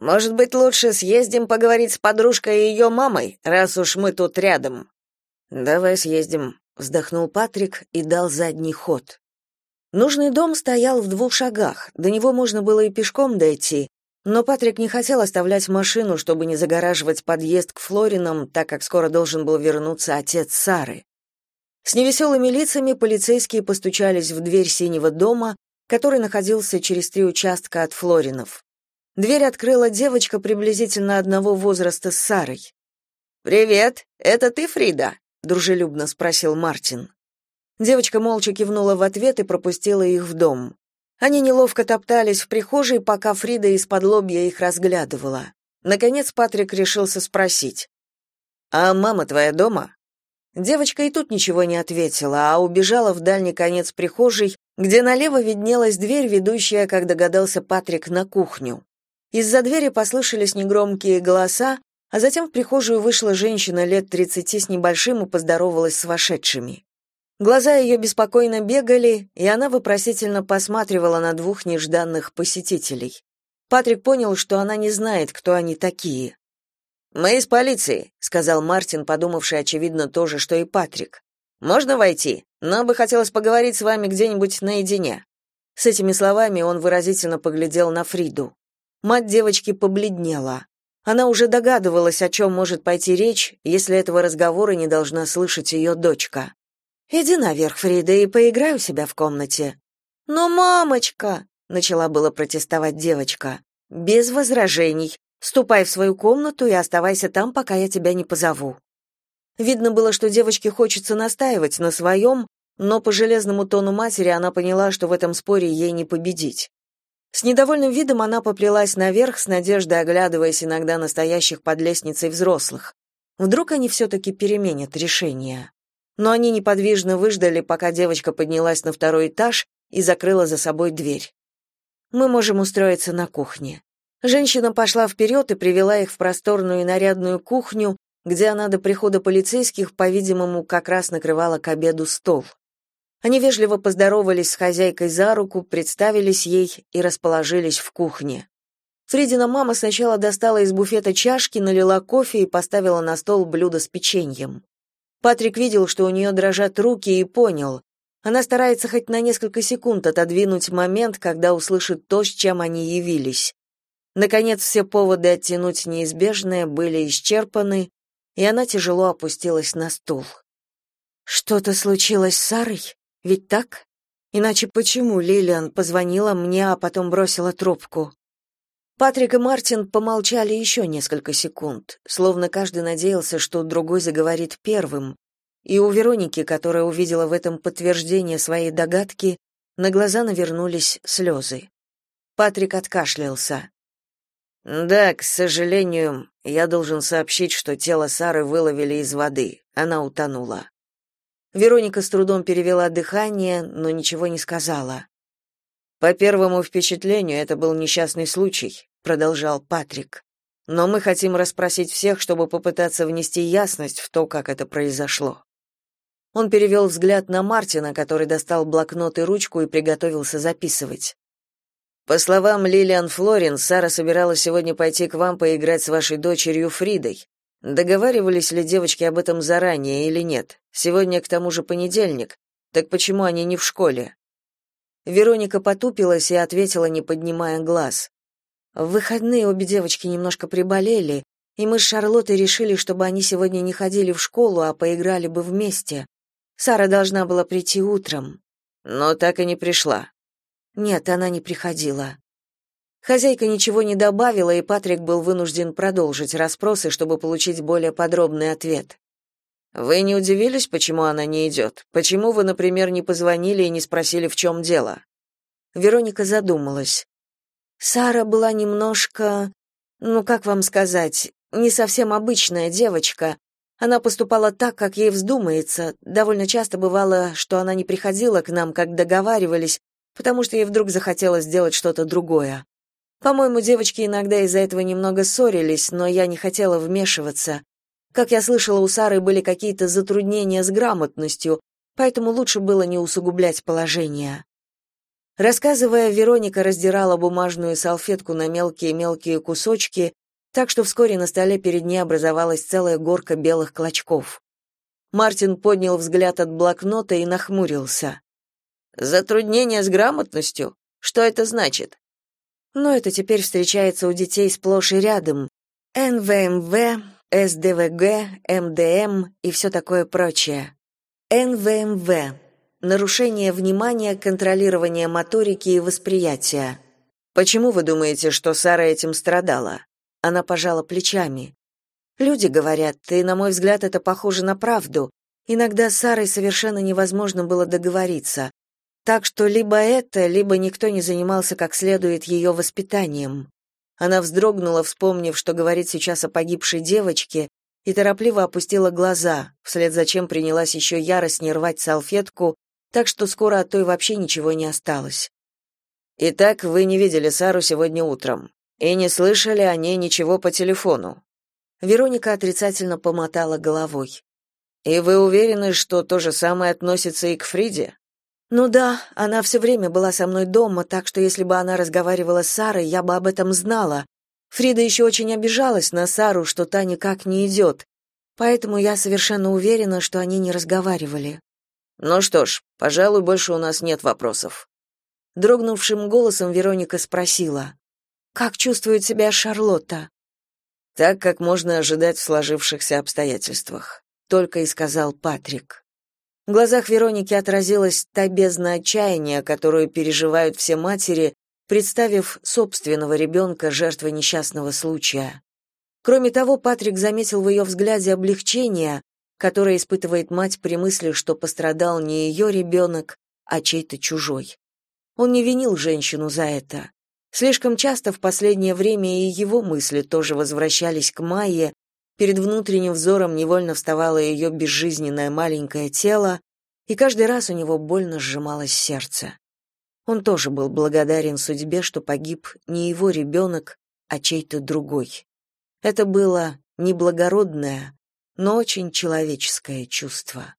Может быть, лучше съездим поговорить с подружкой и ее мамой, раз уж мы тут рядом. Давай съездим, вздохнул Патрик и дал задний ход. Нужный дом стоял в двух шагах. До него можно было и пешком дойти, но Патрик не хотел оставлять машину, чтобы не загораживать подъезд к Флоринам, так как скоро должен был вернуться отец Сары. С невеселыми лицами полицейские постучались в дверь синего дома, который находился через три участка от Флоринов. Дверь открыла девочка приблизительно одного возраста с Сарой. «Привет, это ты, Фрида?» — дружелюбно спросил Мартин. Девочка молча кивнула в ответ и пропустила их в дом. Они неловко топтались в прихожей, пока Фрида из-под лобья их разглядывала. Наконец Патрик решился спросить. «А мама твоя дома?» Девочка и тут ничего не ответила, а убежала в дальний конец прихожей, где налево виднелась дверь, ведущая, как догадался Патрик, на кухню. Из-за двери послышались негромкие голоса, а затем в прихожую вышла женщина лет тридцати с небольшим и поздоровалась с вошедшими. Глаза ее беспокойно бегали, и она вопросительно посматривала на двух нежданных посетителей. Патрик понял, что она не знает, кто они такие. «Мы из полиции», — сказал Мартин, подумавший, очевидно, то же, что и Патрик. «Можно войти? Нам бы хотелось поговорить с вами где-нибудь наедине». С этими словами он выразительно поглядел на Фриду. Мать девочки побледнела. Она уже догадывалась, о чем может пойти речь, если этого разговора не должна слышать ее дочка. Иди наверх, Фрида, и поиграй у себя в комнате. Но, мамочка, начала было протестовать девочка. Без возражений. Ступай в свою комнату и оставайся там, пока я тебя не позову. Видно было, что девочке хочется настаивать на своем, но по железному тону матери она поняла, что в этом споре ей не победить. С недовольным видом она поплелась наверх, с надеждой оглядываясь иногда настоящих под лестницей взрослых. Вдруг они все-таки переменят решение но они неподвижно выждали, пока девочка поднялась на второй этаж и закрыла за собой дверь. Мы можем устроиться на кухне. Женщина пошла вперед и привела их в просторную и нарядную кухню, где она до прихода полицейских, по-видимому, как раз накрывала к обеду стол. Они вежливо поздоровались с хозяйкой за руку, представились ей и расположились в кухне. Фридина мама сначала достала из буфета чашки, налила кофе и поставила на стол блюдо с печеньем. Патрик видел, что у нее дрожат руки, и понял. Она старается хоть на несколько секунд отодвинуть момент, когда услышит то, с чем они явились. Наконец, все поводы оттянуть неизбежное были исчерпаны, и она тяжело опустилась на стул. «Что-то случилось с Сарой? Ведь так? Иначе почему Лилиан позвонила мне, а потом бросила трубку?» Патрик и Мартин помолчали еще несколько секунд, словно каждый надеялся, что другой заговорит первым, и у Вероники, которая увидела в этом подтверждение своей догадки, на глаза навернулись слезы. Патрик откашлялся. «Да, к сожалению, я должен сообщить, что тело Сары выловили из воды. Она утонула». Вероника с трудом перевела дыхание, но ничего не сказала. По первому впечатлению, это был несчастный случай, продолжал Патрик. Но мы хотим расспросить всех, чтобы попытаться внести ясность в то, как это произошло. Он перевел взгляд на Мартина, который достал блокнот и ручку и приготовился записывать. По словам Лилиан Флорин, Сара собиралась сегодня пойти к вам поиграть с вашей дочерью Фридой. Договаривались ли девочки об этом заранее или нет? Сегодня к тому же понедельник. Так почему они не в школе? Вероника потупилась и ответила, не поднимая глаз. В выходные обе девочки немножко приболели, и мы с Шарлоттой решили, чтобы они сегодня не ходили в школу, а поиграли бы вместе. Сара должна была прийти утром. Но так и не пришла. Нет, она не приходила. Хозяйка ничего не добавила, и Патрик был вынужден продолжить расспросы, чтобы получить более подробный ответ. Вы не удивились, почему она не идет? Почему вы, например, не позвонили и не спросили, в чем дело? Вероника задумалась. Сара была немножко, ну как вам сказать, не совсем обычная девочка. Она поступала так, как ей вздумается. Довольно часто бывало, что она не приходила к нам, как договаривались, потому что ей вдруг захотелось сделать что-то другое. По-моему, девочки иногда из-за этого немного ссорились, но я не хотела вмешиваться. Как я слышала, у Сары были какие-то затруднения с грамотностью, поэтому лучше было не усугублять положение. Рассказывая, Вероника раздирала бумажную салфетку на мелкие-мелкие кусочки, так что вскоре на столе перед ней образовалась целая горка белых клочков. Мартин поднял взгляд от блокнота и нахмурился. «Затруднение с грамотностью? Что это значит?» «Но это теперь встречается у детей сплошь и рядом. НВМВ, СДВГ, МДМ и все такое прочее. НВМВ нарушение внимания, контролирование моторики и восприятия. Почему вы думаете, что Сара этим страдала? Она пожала плечами. Люди говорят, и, на мой взгляд, это похоже на правду. Иногда с Сарой совершенно невозможно было договориться. Так что либо это, либо никто не занимался как следует ее воспитанием. Она вздрогнула, вспомнив, что говорит сейчас о погибшей девочке, и торопливо опустила глаза, вслед за чем принялась еще яростнее рвать салфетку, так что скоро от той вообще ничего не осталось. Итак, вы не видели Сару сегодня утром и не слышали о ней ничего по телефону. Вероника отрицательно помотала головой. И вы уверены, что то же самое относится и к Фриде? Ну да, она все время была со мной дома, так что если бы она разговаривала с Сарой, я бы об этом знала. Фрида еще очень обижалась на Сару, что та никак не идет. Поэтому я совершенно уверена, что они не разговаривали. Ну что ж, пожалуй, больше у нас нет вопросов. Дрогнувшим голосом Вероника спросила: "Как чувствует себя Шарлотта?" Так, как можно ожидать в сложившихся обстоятельствах, только и сказал Патрик. В глазах Вероники отразилась та бездна отчаяния, которую переживают все матери, представив собственного ребенка жертвой несчастного случая. Кроме того, Патрик заметил в ее взгляде облегчение, которое испытывает мать при мысли, что пострадал не ее ребенок, а чей-то чужой. Он не винил женщину за это. Слишком часто в последнее время и его мысли тоже возвращались к Майе, перед внутренним взором невольно вставало ее безжизненное маленькое тело, и каждый раз у него больно сжималось сердце. Он тоже был благодарен судьбе, что погиб не его ребенок, а чей-то другой. Это было неблагородное, но очень человеческое чувство.